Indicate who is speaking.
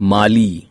Speaker 1: مالي